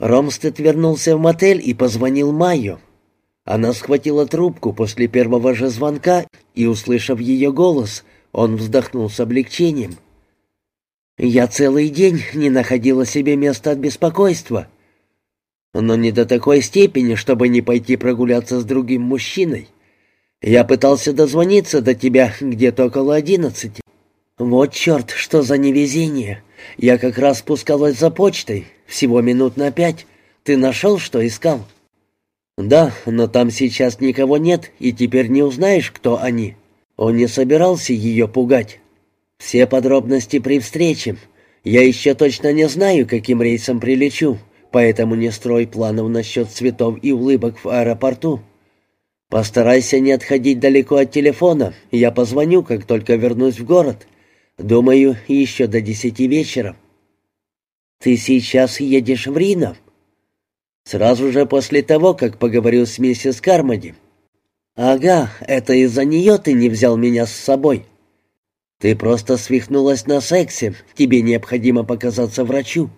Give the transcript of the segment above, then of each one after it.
Ромстед вернулся в мотель и позвонил Майю. Она схватила трубку после первого же звонка, и, услышав ее голос, он вздохнул с облегчением. «Я целый день не находила себе места от беспокойства. Но не до такой степени, чтобы не пойти прогуляться с другим мужчиной. Я пытался дозвониться до тебя где-то около одиннадцати. Вот черт, что за невезение. Я как раз спускалась за почтой, всего минут на пять. Ты нашел, что искал?» «Да, но там сейчас никого нет, и теперь не узнаешь, кто они». Он не собирался ее пугать. «Все подробности при встрече. Я еще точно не знаю, каким рейсом прилечу, поэтому не строй планов насчет цветов и улыбок в аэропорту. Постарайся не отходить далеко от телефона, я позвоню, как только вернусь в город. Думаю, еще до десяти вечера». «Ты сейчас едешь в Рино?» «Сразу же после того, как поговорил с миссис Кармоди». «Ага, это из-за нее ты не взял меня с собой». «Ты просто свихнулась на сексе, тебе необходимо показаться врачу».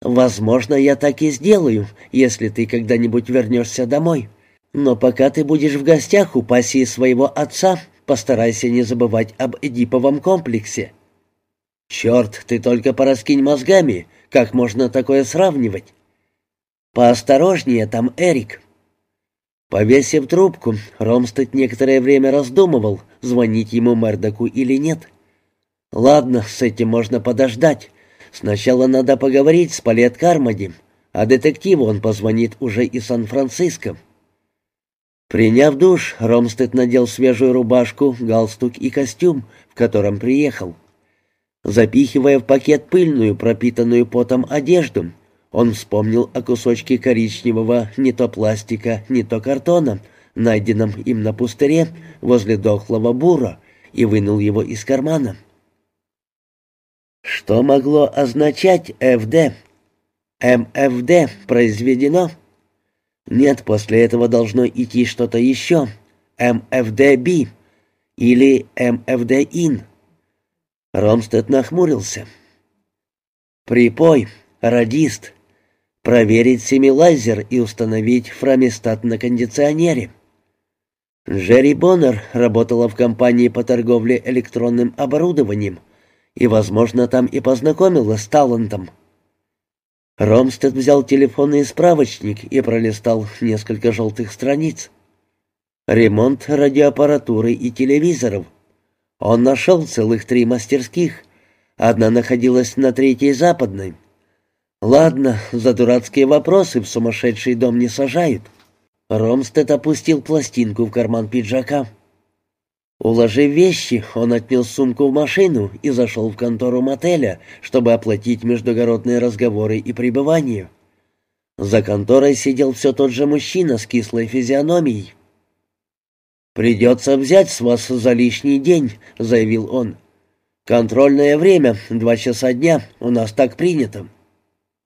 «Возможно, я так и сделаю, если ты когда-нибудь вернешься домой. Но пока ты будешь в гостях у пассии своего отца, постарайся не забывать об Эдиповом комплексе». «Черт, ты только пораскинь мозгами, как можно такое сравнивать?» «Поосторожнее там, Эрик». Повесив трубку, Ромстед некоторое время раздумывал, звонить ему Мердоку или нет. «Ладно, с этим можно подождать. Сначала надо поговорить с Палет Кармоди, а детективу он позвонит уже из Сан-Франциско». Приняв душ, Ромстед надел свежую рубашку, галстук и костюм, в котором приехал. Запихивая в пакет пыльную, пропитанную потом одежду, он вспомнил о кусочке коричневого не то пластика, не то картона, найденном им на пустыре возле дохлого бура, и вынул его из кармана. Что могло означать ФД? МФД произведено? Нет, после этого должно идти что-то еще. МФД-Б или МФД-Ин. Ромстед нахмурился. «Припой, радист, проверить семилайзер и установить фрамистат на кондиционере». Джерри Боннер работала в компании по торговле электронным оборудованием и, возможно, там и познакомилась с талантом. Ромстед взял телефонный справочник и пролистал несколько желтых страниц. Ремонт радиоаппаратуры и телевизоров — он нашел целых три мастерских. Одна находилась на третьей западной. Ладно, за дурацкие вопросы в сумасшедший дом не сажают. Ромстед опустил пластинку в карман пиджака. Уложив вещи, он отнес сумку в машину и зашел в контору мотеля, чтобы оплатить междугородные разговоры и пребывание. За конторой сидел все тот же мужчина с кислой физиономией. «Придется взять с вас за лишний день», — заявил он. «Контрольное время — два часа дня, у нас так принято».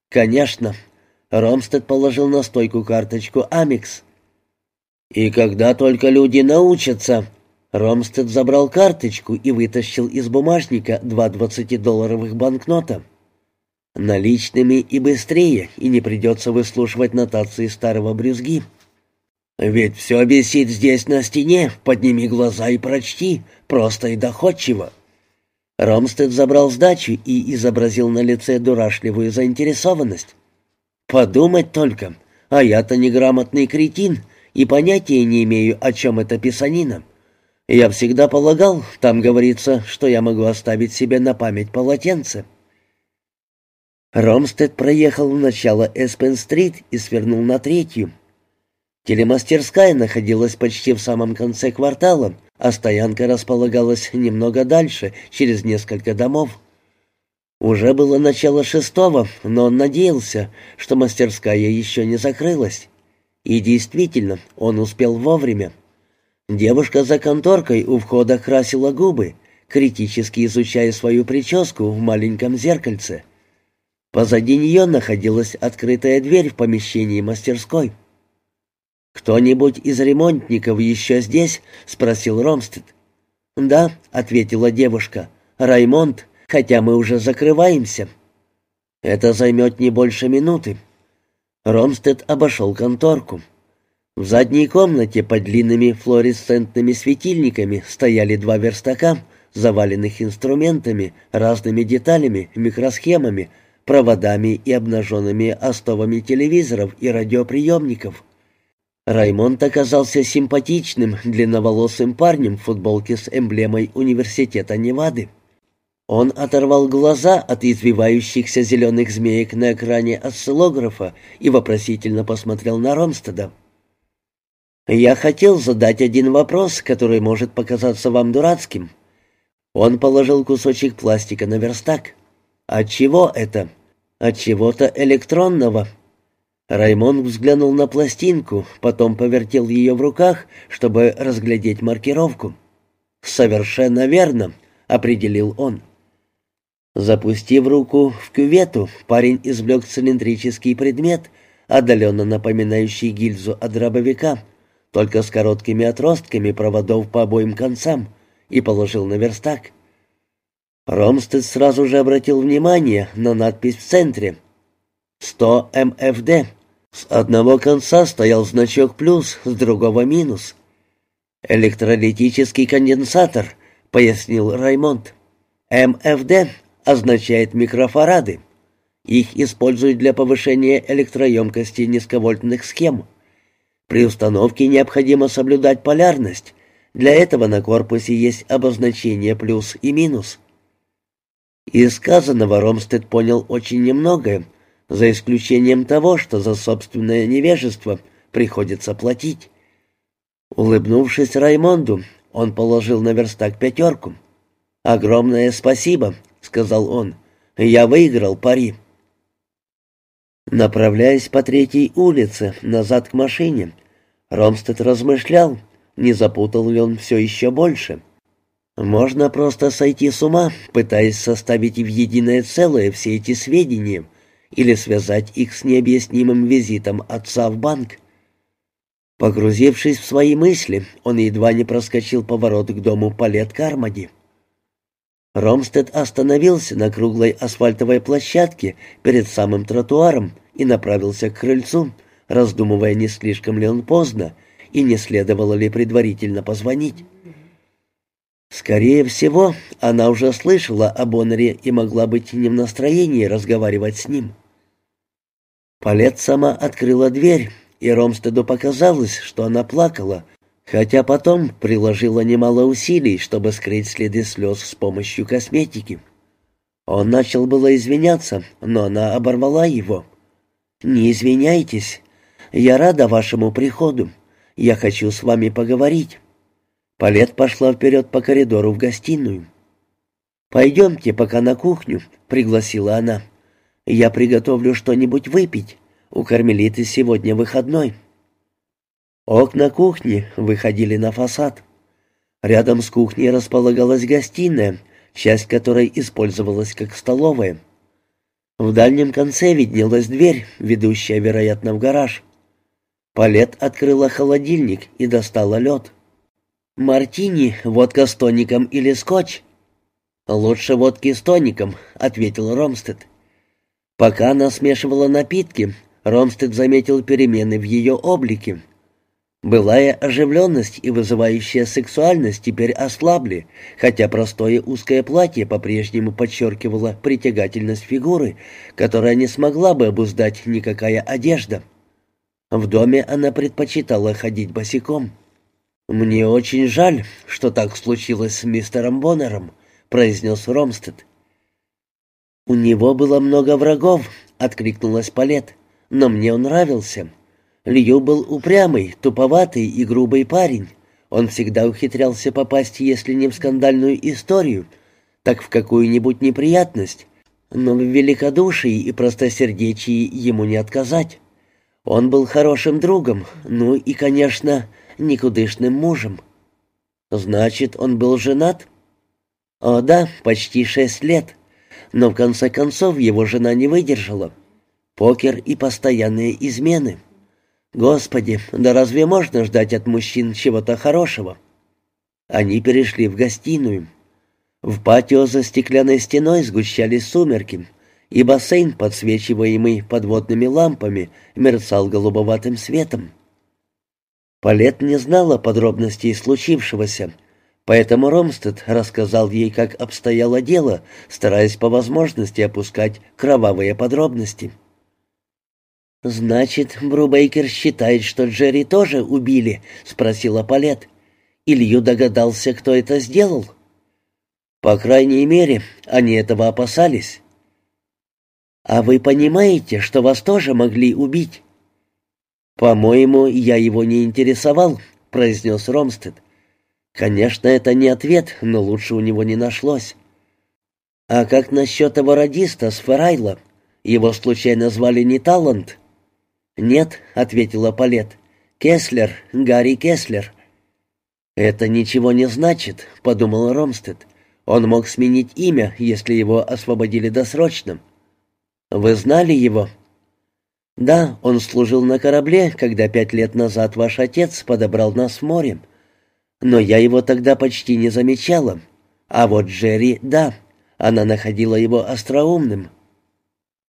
«Конечно». Ромстед положил на стойку карточку «Амикс». «И когда только люди научатся...» Ромстед забрал карточку и вытащил из бумажника два двадцатидолларовых банкнота. Наличными и быстрее, и не придется выслушивать нотации старого брюзги. «Ведь все висит здесь на стене, подними глаза и прочти, просто и доходчиво». Ромстед забрал сдачу и изобразил на лице дурашливую заинтересованность. «Подумать только, а я-то неграмотный кретин и понятия не имею, о чем это писанина. Я всегда полагал, там говорится, что я могу оставить себе на память полотенце». Ромстед проехал в начало Эспен-стрит и свернул на третью, Телемастерская находилась почти в самом конце квартала, а стоянка располагалась немного дальше, через несколько домов. Уже было начало шестого, но он надеялся, что мастерская еще не закрылась. И действительно, он успел вовремя. Девушка за конторкой у входа красила губы, критически изучая свою прическу в маленьком зеркальце. Позади нее находилась открытая дверь в помещении мастерской. «Кто-нибудь из ремонтников еще здесь?» — спросил Ромстед. «Да», — ответила девушка. «Раймонд, хотя мы уже закрываемся». «Это займет не больше минуты. Ромстед обошел конторку. В задней комнате под длинными флуоресцентными светильниками стояли два верстака, заваленных инструментами, разными деталями, микросхемами, проводами и обнаженными остовами телевизоров и радиоприемников. Раймонд оказался симпатичным, длинноволосым парнем в футболке с эмблемой Университета Невады. Он оторвал глаза от извивающихся зеленых змеек на экране осциллографа и вопросительно посмотрел на Ромстеда. «Я хотел задать один вопрос, который может показаться вам дурацким». Он положил кусочек пластика на верстак. «От чего это?» «От чего-то электронного». Раймонд взглянул на пластинку, потом повертел ее в руках, чтобы разглядеть маркировку. «Совершенно верно», — определил он. Запустив руку в кювету, парень извлек цилиндрический предмет, отдаленно напоминающий гильзу от дробовика — только с короткими отростками проводов по обоим концам, и положил на верстак. Ромстед сразу же обратил внимание на надпись в центре. «100 МФД». С одного конца стоял значок «плюс», с другого «минус». «Электролитический конденсатор», — пояснил Раймонд. «МФД» означает микрофарады. Их используют для повышения электроемкости низковольтных схем. При установке необходимо соблюдать полярность. Для этого на корпусе есть обозначение плюс и минус. Из сказанного Ромстед понял очень немногое, за исключением того, что за собственное невежество приходится платить. Улыбнувшись Раймонду, он положил на верстак пятерку. «Огромное спасибо», — сказал он. «Я выиграл пари». Направляясь по третьей улице, назад к машине, Ромстед размышлял, не запутал ли он все еще больше. Можно просто сойти с ума, пытаясь составить в единое целое все эти сведения или связать их с необъяснимым визитом отца в банк. Погрузившись в свои мысли, он едва не проскочил поворот к дому Палет Кармади. Ромстед остановился на круглой асфальтовой площадке перед самым тротуаром и направился к крыльцу, раздумывая, не слишком ли он поздно и не следовало ли предварительно позвонить. Скорее всего, она уже слышала о Боннере и могла быть не в настроении разговаривать с ним. Палет сама открыла дверь, и Ромстеду показалось, что она плакала, хотя потом приложила немало усилий, чтобы скрыть следы слез с помощью косметики. Он начал было извиняться, но она оборвала его. «Не извиняйтесь. Я рада вашему приходу. Я хочу с вами поговорить». Палет пошла вперед по коридору в гостиную. «Пойдемте пока на кухню», — пригласила она. «Я приготовлю что-нибудь выпить. У Кармелиты сегодня выходной». Окна кухни выходили на фасад. Рядом с кухней располагалась гостиная, часть которой использовалась как столовая. В дальнем конце виднелась дверь, ведущая, вероятно, в гараж. Палет открыла холодильник и достала лед. «Мартини, водка с тоником или скотч?» «Лучше водки с тоником», — ответил Ромстед. Пока она смешивала напитки, Ромстед заметил перемены в ее облике — Былая оживленность и вызывающая сексуальность теперь ослабли, хотя простое узкое платье по-прежнему подчеркивало притягательность фигуры, которая не смогла бы обуздать никакая одежда. В доме она предпочитала ходить босиком. «Мне очень жаль, что так случилось с мистером Боннером», — произнес Ромстед. «У него было много врагов», — откликнулась Палет, — «но мне он нравился». Лью был упрямый, туповатый и грубый парень. Он всегда ухитрялся попасть, если не в скандальную историю, так в какую-нибудь неприятность. Но в великодушии и простосердечии ему не отказать. Он был хорошим другом, ну и, конечно, никудышным мужем. Значит, он был женат? О да, почти шесть лет. Но в конце концов его жена не выдержала. Покер и постоянные измены. Господи, да разве можно ждать от мужчин чего-то хорошего? Они перешли в гостиную. В патио за стеклянной стеной сгущались сумерки, и бассейн, подсвечиваемый подводными лампами, мерцал голубоватым светом. Палет не знала подробностей случившегося, поэтому Ромстед рассказал ей, как обстояло дело, стараясь по возможности опускать кровавые подробности. «Значит, Брубейкер считает, что Джерри тоже убили?» — спросила Палет. «Илью догадался, кто это сделал?» «По крайней мере, они этого опасались». «А вы понимаете, что вас тоже могли убить?» «По-моему, я его не интересовал», — произнес Ромстед. «Конечно, это не ответ, но лучше у него не нашлось». «А как насчет того радиста с Ферайла? Его случайно звали не Талант?» «Нет», — ответила Палет. «Кеслер, Гарри Кеслер». «Это ничего не значит», — подумал Ромстед. «Он мог сменить имя, если его освободили досрочно». «Вы знали его?» «Да, он служил на корабле, когда пять лет назад ваш отец подобрал нас в море. Но я его тогда почти не замечала. А вот Джерри, да, она находила его остроумным,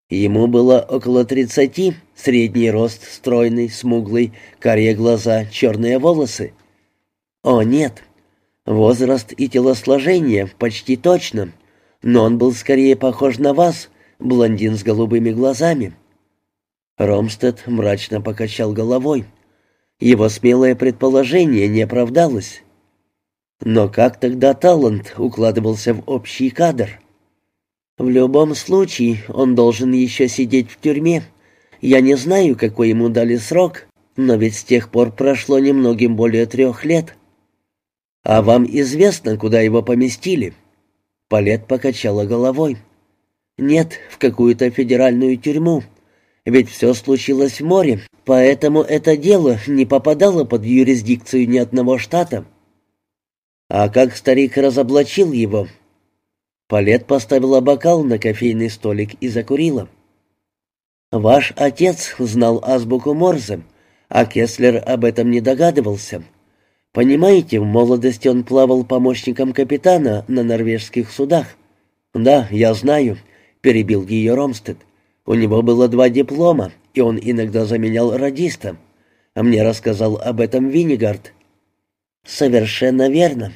Ему было около тридцати, средний рост, стройный, смуглый, карие глаза, черные волосы. О, нет. Возраст и телосложение почти точно, но он был скорее похож на вас, блондин с голубыми глазами. Ромстед мрачно покачал головой. Его смелое предположение не оправдалось. Но как тогда талант укладывался в общий кадр? В любом случае, он должен еще сидеть в тюрьме. Я не знаю, какой ему дали срок, но ведь с тех пор прошло немногим более трех лет. А вам известно, куда его поместили?» Палет покачала головой. «Нет, в какую-то федеральную тюрьму. Ведь все случилось в море, поэтому это дело не попадало под юрисдикцию ни одного штата». «А как старик разоблачил его?» Палет поставила бокал на кофейный столик и закурила. «Ваш отец знал азбуку Морзе, а Кеслер об этом не догадывался. Понимаете, в молодости он плавал помощником капитана на норвежских судах». «Да, я знаю», — перебил ее Ромстед. «У него было два диплома, и он иногда заменял радиста. А мне рассказал об этом Виннигард». «Совершенно верно.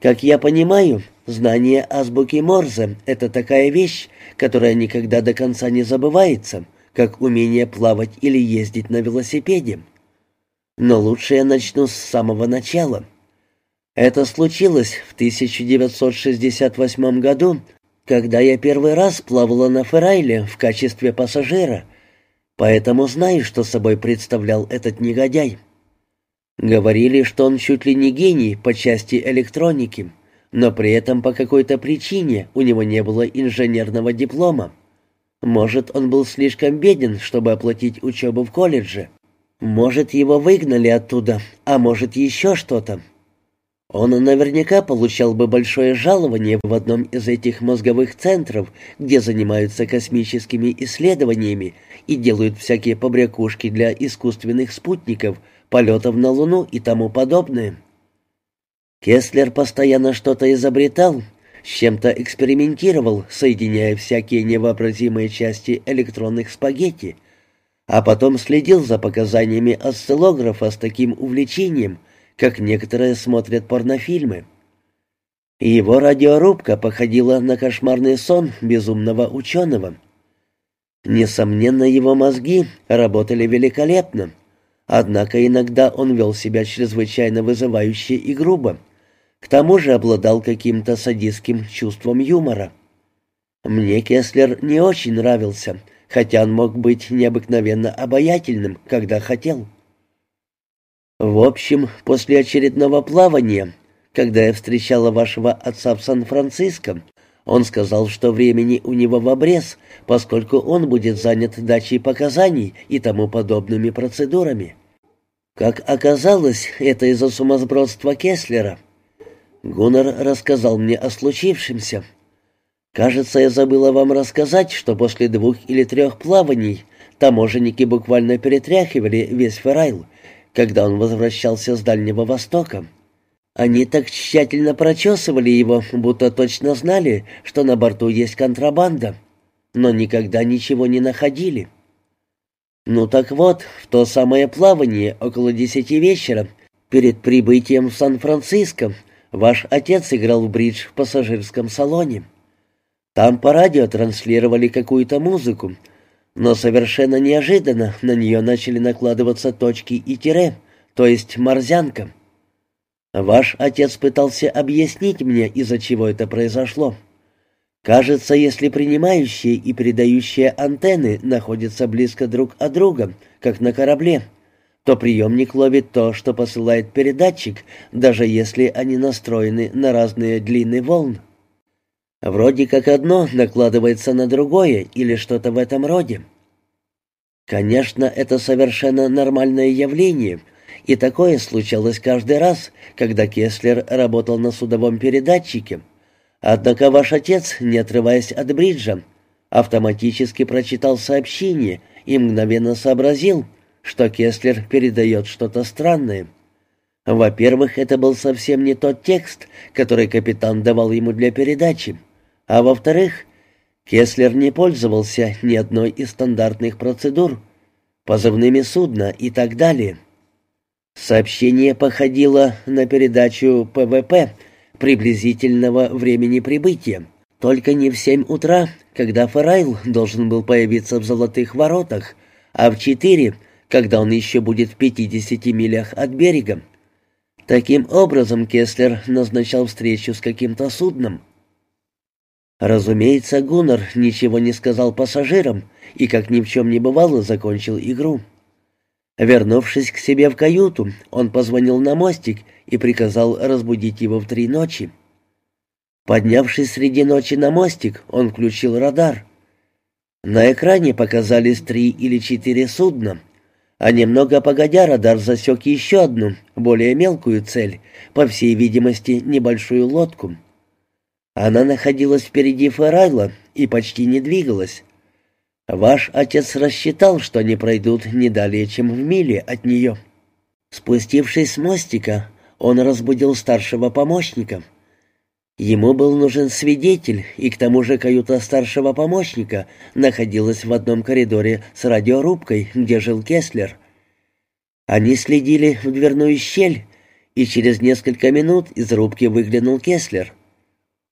Как я понимаю, знание азбуки Морзе — это такая вещь, которая никогда до конца не забывается, как умение плавать или ездить на велосипеде. Но лучше я начну с самого начала. Это случилось в 1968 году, когда я первый раз плавала на Феррайле в качестве пассажира, поэтому знаю, что собой представлял этот негодяй. Говорили, что он чуть ли не гений по части электроники, но при этом по какой-то причине у него не было инженерного диплома. Может, он был слишком беден, чтобы оплатить учебу в колледже. Может, его выгнали оттуда, а может, еще что-то. Он наверняка получал бы большое жалование в одном из этих мозговых центров, где занимаются космическими исследованиями и делают всякие побрякушки для искусственных спутников – полетов на Луну и тому подобное. Кеслер постоянно что-то изобретал, с чем-то экспериментировал, соединяя всякие невообразимые части электронных спагетти, а потом следил за показаниями осциллографа с таким увлечением, как некоторые смотрят порнофильмы. Его радиорубка походила на кошмарный сон безумного ученого. Несомненно, его мозги работали великолепно, Однако иногда он вел себя чрезвычайно вызывающе и грубо. К тому же обладал каким-то садистским чувством юмора. Мне Кеслер не очень нравился, хотя он мог быть необыкновенно обаятельным, когда хотел. В общем, после очередного плавания, когда я встречала вашего отца в Сан-Франциско, он сказал, что времени у него в обрез, поскольку он будет занят дачей показаний и тому подобными процедурами. Как оказалось, это из-за сумасбродства Кеслера. Гуннер рассказал мне о случившемся. Кажется, я забыла вам рассказать, что после двух или трех плаваний таможенники буквально перетряхивали весь Ферайл, когда он возвращался с Дальнего Востока. Они так тщательно прочесывали его, будто точно знали, что на борту есть контрабанда. но никогда ничего не находили. Ну так вот, в то самое плавание около десяти вечера, перед прибытием в Сан-Франциско, ваш отец играл в бридж в пассажирском салоне. Там по радио транслировали какую-то музыку, но совершенно неожиданно на нее начали накладываться точки и тире, то есть морзянка. Ваш отец пытался объяснить мне, из-за чего это произошло. Кажется, если принимающие и передающие антенны находятся близко друг от друга, как на корабле, то приемник ловит то, что посылает передатчик, даже если они настроены на разные длины волн. Вроде как одно накладывается на другое или что-то в этом роде. Конечно, это совершенно нормальное явление, и такое случалось каждый раз, когда Кеслер работал на судовом передатчике, Однако ваш отец, не отрываясь от бриджа, автоматически прочитал сообщение и мгновенно сообразил, что Кеслер передает что-то странное. Во-первых, это был совсем не тот текст, который капитан давал ему для передачи, а во-вторых, Кеслер не пользовался ни одной из стандартных процедур, позывными судна и так далее. Сообщение походило на передачу ПВП — приблизительного времени прибытия. Только не в семь утра, когда Фарайл должен был появиться в Золотых воротах, а в четыре, когда он еще будет в пятидесяти милях от берега. Таким образом Кеслер назначал встречу с каким-то судном. Разумеется, Гуннар ничего не сказал пассажирам и, как ни в чем не бывало, закончил игру. Вернувшись к себе в каюту, он позвонил на мостик и приказал разбудить его в три ночи. Поднявшись среди ночи на мостик, он включил радар. На экране показались три или четыре судна, а немного погодя радар засек еще одну, более мелкую цель, по всей видимости, небольшую лодку. Она находилась впереди Ферайла и почти не двигалась. Ваш отец рассчитал, что они пройдут не далее, чем в миле от нее. Спустившись с мостика, он разбудил старшего помощника. Ему был нужен свидетель, и к тому же каюта старшего помощника находилась в одном коридоре с радиорубкой, где жил Кеслер. Они следили в дверную щель, и через несколько минут из рубки выглянул Кеслер.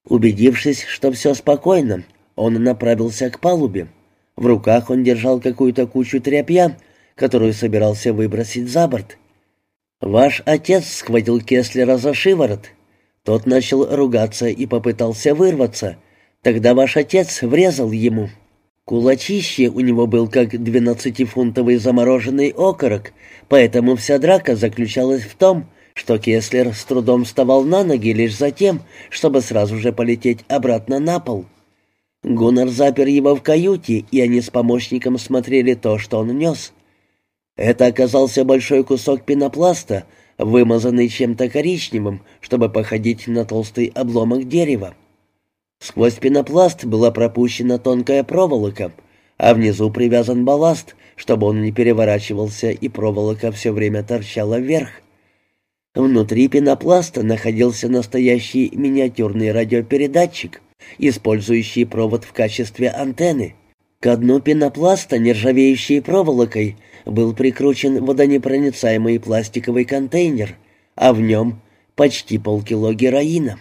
Убедившись, что все спокойно, он направился к палубе. В руках он держал какую-то кучу тряпья, которую собирался выбросить за борт. «Ваш отец схватил Кеслера за шиворот. Тот начал ругаться и попытался вырваться. Тогда ваш отец врезал ему. Кулачище у него был как двенадцатифунтовый замороженный окорок, поэтому вся драка заключалась в том, что Кеслер с трудом вставал на ноги лишь за тем, чтобы сразу же полететь обратно на пол». Гуннар запер его в каюте, и они с помощником смотрели то, что он нес. Это оказался большой кусок пенопласта, вымазанный чем-то коричневым, чтобы походить на толстый обломок дерева. Сквозь пенопласт была пропущена тонкая проволока, а внизу привязан балласт, чтобы он не переворачивался, и проволока все время торчала вверх. Внутри пенопласта находился настоящий миниатюрный радиопередатчик — использующий провод в качестве антенны. К дну пенопласта, нержавеющей проволокой, был прикручен водонепроницаемый пластиковый контейнер, а в нем почти полкило героина.